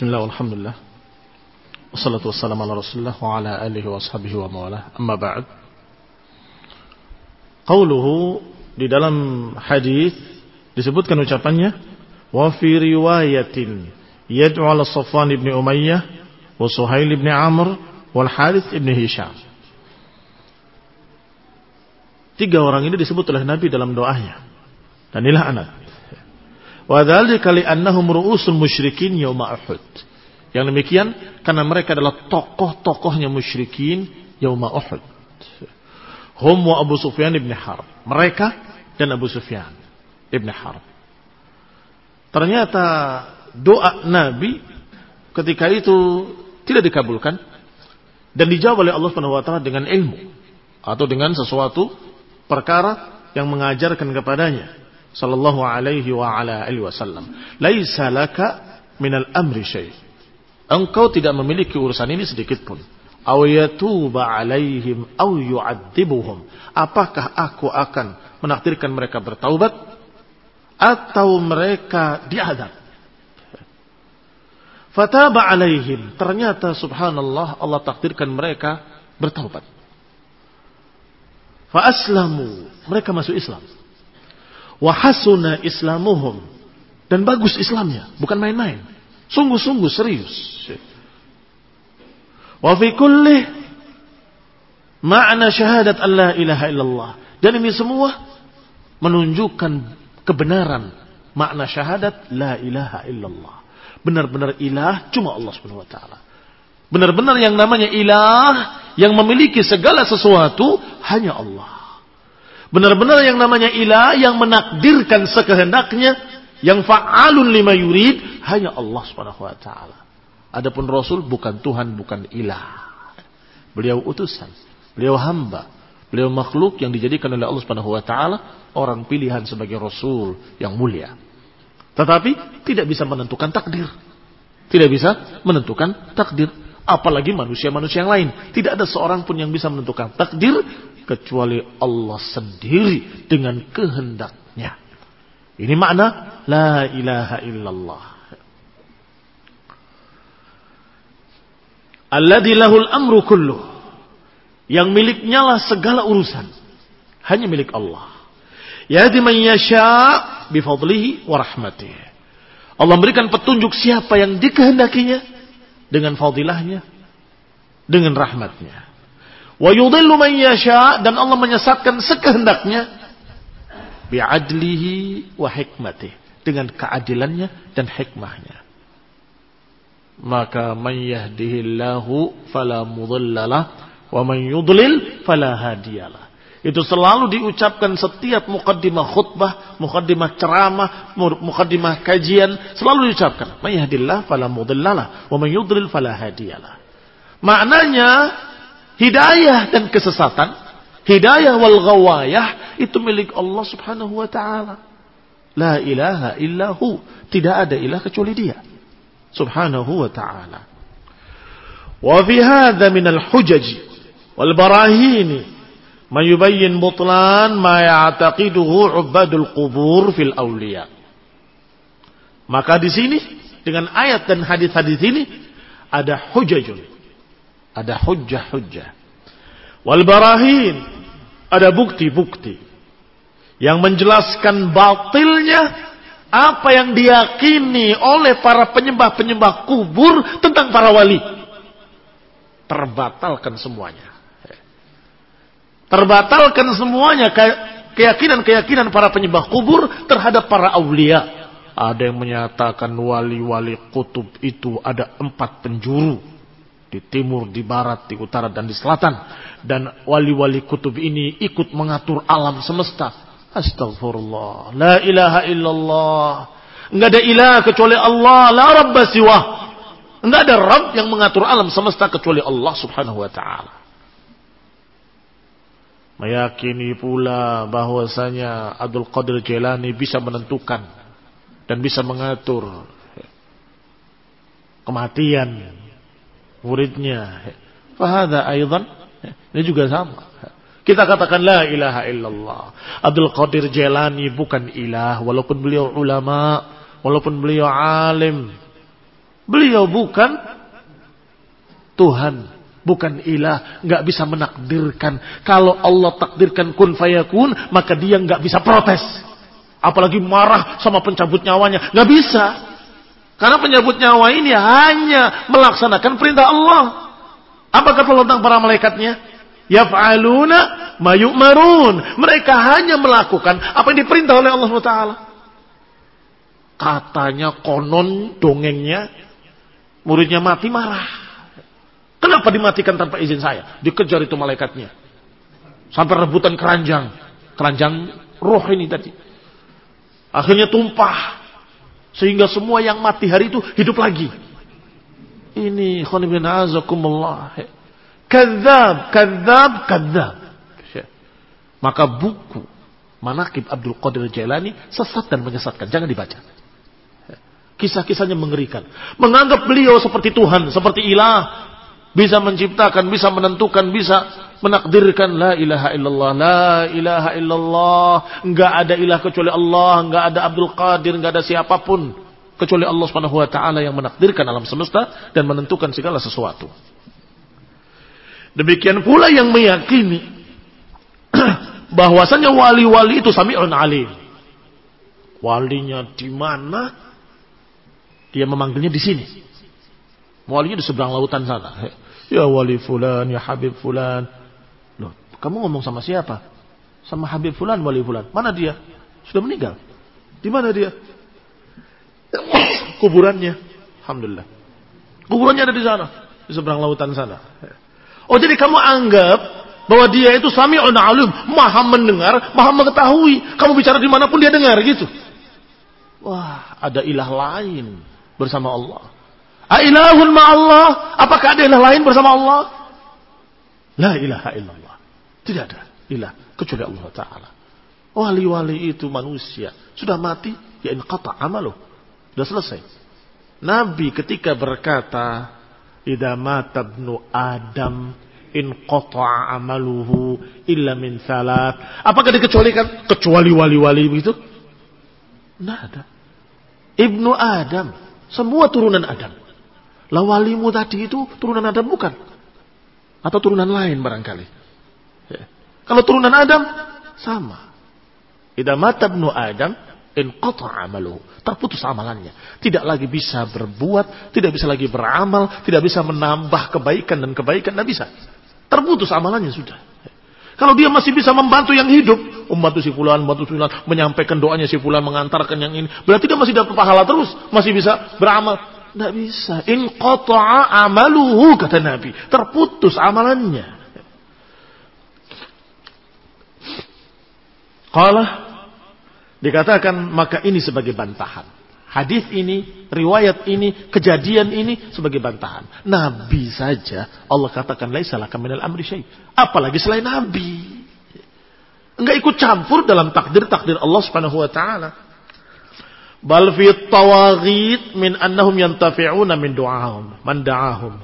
Bismillah walhamdulillah Wassalatu wassalamu ala rasulullah Wa ala alihi wa ashabihi wa mawalah. Amma ba'd. Qawluhu Di dalam hadis Disebutkan ucapannya Wa fi riwayatin Yad'u ala Safwan ibn Umayyah Wa Suhail ibn Amr Wal Harith ibn Hisham. Tiga orang ini disebut oleh Nabi dalam doanya. Dan inilah anak Wa dzalika li'annahum ru'usul musyrikin yauma Uhud. Yang demikian karena mereka adalah tokoh-tokohnya musyrikin yauma Uhud. Hum wa Abu Sufyan ibn Harb. Mereka dan Abu Sufyan ibn Harb. Ternyata doa Nabi ketika itu tidak dikabulkan dan dijawab oleh Allah Subhanahu wa dengan ilmu atau dengan sesuatu perkara yang mengajarkan kepadanya sallallahu alaihi wa ala alihi wasallam. Laisa laka minal amri syai. Engkau tidak memiliki urusan ini sedikit pun. Aw yatuba alaihim aw yu'adzibuhum. Apakah aku akan menakdirkan mereka bertaubat atau mereka diadab? Fataba alaihim. Ternyata subhanallah Allah takdirkan mereka bertaubat. Fa aslamu. Mereka masuk Islam. Wahasuna islamuhum. Dan bagus Islamnya. Bukan main-main. Sungguh-sungguh serius. Wa fi kulli makna syahadat Allah ilaha illallah. Dan ini semua menunjukkan kebenaran makna syahadat la ilaha illallah. Benar-benar ilah cuma Allah Subhanahu wa taala. Benar-benar yang namanya ilah yang memiliki segala sesuatu hanya Allah. Benar-benar yang namanya ilah yang menakdirkan sekehendaknya, yang fa'alun lima yurid hanya Allah Subhanahu wa taala. Adapun Rasul bukan Tuhan, bukan ilah. Beliau utusan, beliau hamba, beliau makhluk yang dijadikan oleh Allah Subhanahu wa taala orang pilihan sebagai rasul yang mulia. Tetapi tidak bisa menentukan takdir. Tidak bisa menentukan takdir apalagi manusia-manusia yang lain. Tidak ada seorang pun yang bisa menentukan takdir kecuali Allah sendiri dengan kehendaknya. Ini makna la ilaha illallah. Alladhi lahul amru kulluh. Yang miliknya lah segala urusan. Hanya milik Allah. Yahdi man yasha' bifadlihi wa rahmatih. Allah memberikan petunjuk siapa yang dikehendakinya dengan fadilahnya, dengan rahmatnya. Wa yudhillu man yasha dan Allah menyesatkan sekehendaknya bi'adlihi wa hikmatih dengan keadilannya dan hikmahnya. Maka man yahdihillahu fala mudhillalah wa man yudlil fala hadiyalah. Itu selalu diucapkan setiap mukaddimah khutbah, mukaddimah ceramah, mukaddimah kajian, selalu diucapkan. Man yahdillah fala mudhillalah wa man yudlil fala hadiyalah. Maknanya Hidayah dan kesesatan, hidayah wal ghawayah itu milik Allah Subhanahu wa taala. La ilaha illahu, tidak ada ilah kecuali Dia. Subhanahu wa taala. Wa fi hadha min al-hujaj wal barahin ma yubayyin butlan ma ya'taqiduhu ubadul qubur fil awliya. Maka di sini dengan ayat dan hadis-hadis ini ada hujajun ada hujjah-hujjah. Wal barahin. Ada bukti-bukti. Yang menjelaskan batilnya apa yang diyakini oleh para penyembah-penyembah kubur tentang para wali. Terbatalkan semuanya. Terbatalkan semuanya keyakinan-keyakinan para penyembah kubur terhadap para aulia. Ada yang menyatakan wali-wali kutub itu ada empat penjuru di timur, di barat, di utara dan di selatan dan wali-wali kutub ini ikut mengatur alam semesta. Astagfirullah. La ilaha illallah. Enggak ada ilah kecuali Allah, la rabba siwa. Enggak ada rabb yang mengatur alam semesta kecuali Allah Subhanahu wa taala. Meyakini pula bahwasanya Abdul Qadir Jailani bisa menentukan dan bisa mengatur kematian muridnya. Fahada aydan. Ini juga sama. Kita katakan la ilaha illallah. Abdul Qadir Jailani bukan ilah. Walaupun beliau ulama. Walaupun beliau alim. Beliau bukan Tuhan, bukan ilah, nggak bisa menakdirkan. Kalau Allah takdirkan kun fayakun, maka dia nggak bisa protes. Apalagi marah sama pencabut nyawanya, nggak bisa. Karena penyebut nyawa ini hanya melaksanakan perintah Allah. Apa kata tentang para malaikatnya? Yaf'aluna mayu'marun. Mereka hanya melakukan apa yang diperintah oleh Allah SWT. Katanya konon dongengnya muridnya mati marah. Kenapa dimatikan tanpa izin saya? Dikejar itu malaikatnya. Sampai rebutan keranjang. Keranjang roh ini tadi. Akhirnya tumpah sehingga semua yang mati hari itu hidup lagi. Ini khonibin azakumullah. Kadzab, kadzab, kadzab. Maka buku Manakib Abdul Qadir Jailani sesat dan menyesatkan. Jangan dibaca. Kisah-kisahnya mengerikan. Menganggap beliau seperti Tuhan, seperti ilah. Bisa menciptakan, bisa menentukan, bisa menakdirkan. La ilaha illallah, la ilaha illallah. Enggak ada ilah kecuali Allah, enggak ada Abdul Qadir, enggak ada siapa pun. Kecuali Allah subhanahu wa ta'ala yang menakdirkan alam semesta dan menentukan segala sesuatu. Demikian pula yang meyakini bahwasanya wali-wali itu sami'un alim. Walinya di mana? Dia memanggilnya di sini. Walinya di seberang lautan sana. Ya wali fulan, ya habib fulan. Kamu ngomong sama siapa? Sama habib fulan, wali fulan. Mana dia? Sudah meninggal. Di mana dia? Kuburannya. Alhamdulillah. Kuburannya ada di sana. Di seberang lautan sana. Oh jadi kamu anggap bahwa dia itu sami'un alim, maha mendengar, maha mengetahui. Kamu bicara di mana pun dia dengar gitu. Wah, ada ilah lain bersama Allah. Ailahun Allah. Apakah ada ilah lain bersama Allah? La ilaha illallah. Tidak ada ilah kecuali Allah Ta'ala. Wali-wali itu manusia. Sudah mati, ya kata amaluh. Sudah selesai. Nabi ketika berkata, Ida mata Adam in qata'a amaluhu illa min salat. Apakah dikecualikan? Kecuali wali-wali begitu? Tidak ada. Ibnu Adam semua turunan Adam. Lah walimu tadi itu turunan Adam bukan? Atau turunan lain barangkali. Kalau turunan Adam, sama. Idza mata ibnu Adam, in amaluhu. Terputus amalannya. Tidak lagi bisa berbuat, tidak bisa lagi beramal, tidak bisa menambah kebaikan dan kebaikan, tidak bisa. Terputus amalannya sudah. Kalau dia masih bisa membantu yang hidup, membantu si fulan, membantu si fulan, menyampaikan doanya si fulan, mengantarkan yang ini, berarti dia masih dapat pahala terus, masih bisa beramal. Tidak bisa. In qata'a amaluhu, kata Nabi. Terputus amalannya. Kalau dikatakan maka ini sebagai bantahan. Hadis ini, riwayat ini, kejadian ini sebagai bantahan. Nabi saja Allah katakan laisa laka minal amri syai. Apalagi selain nabi. Enggak ikut campur dalam takdir-takdir Allah Subhanahu wa taala. Bal fi tawaghit min annahum yantafi'una min du'ahum, man da'ahum.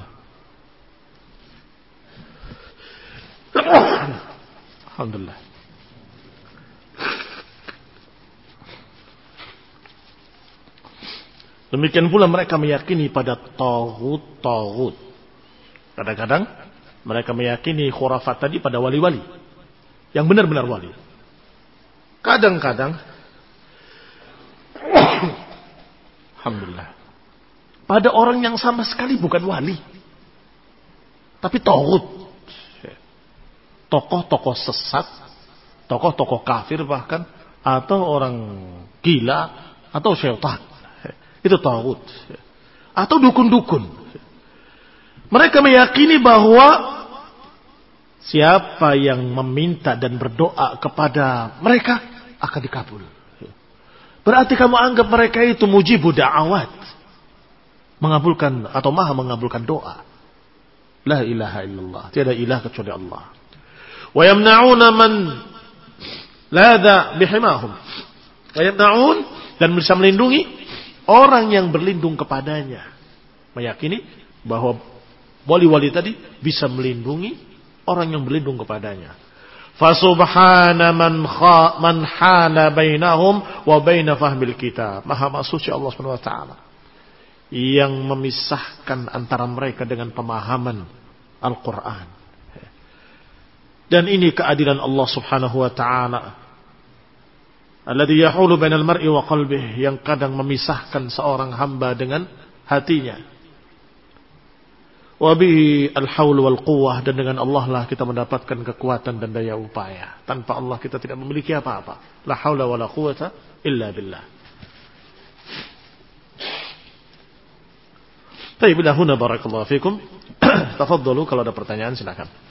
Alhamdulillah. Demikian pula mereka meyakini pada tauhid-tauhid. Kadang-kadang mereka meyakini khurafat tadi pada wali-wali. Yang benar-benar wali. Kadang-kadang Alhamdulillah. Pada orang yang sama sekali bukan wali. Tapi tauhid. Tokoh-tokoh sesat, tokoh-tokoh kafir bahkan atau orang gila atau syaitan itu tauhid. Atau dukun-dukun. Mereka meyakini bahwa siapa yang meminta dan berdoa kepada mereka akan dikabul. Berarti kamu anggap mereka itu mujibu da'awat. Mengabulkan atau maha mengabulkan doa. La ilaha illallah. Tiada ilah kecuali Allah. Wa yamna'una man lada bihimahum. Wa yamna'un dan bisa melindungi orang yang berlindung kepadanya meyakini bahwa wali-wali tadi bisa melindungi orang yang berlindung kepadanya. Fasubhana man kha man hala bainahum wa baina fahmil kitab. Maha suci Allah Subhanahu wa taala. yang memisahkan antara mereka dengan pemahaman Al-Quran. Dan ini keadilan Allah subhanahu wa ta'ala. Alladhi yahulu bainal mar'i wa qalbih. Yang kadang memisahkan seorang hamba dengan hatinya. Wabihi al-hawl wal quwwah. Dan dengan Allah lah kita mendapatkan kekuatan dan daya upaya. Tanpa Allah kita tidak memiliki apa-apa. La hawla wa la quwata illa billah. Baik, bila huna barakallahu fikum. Tafadhalu kalau ada pertanyaan silakan.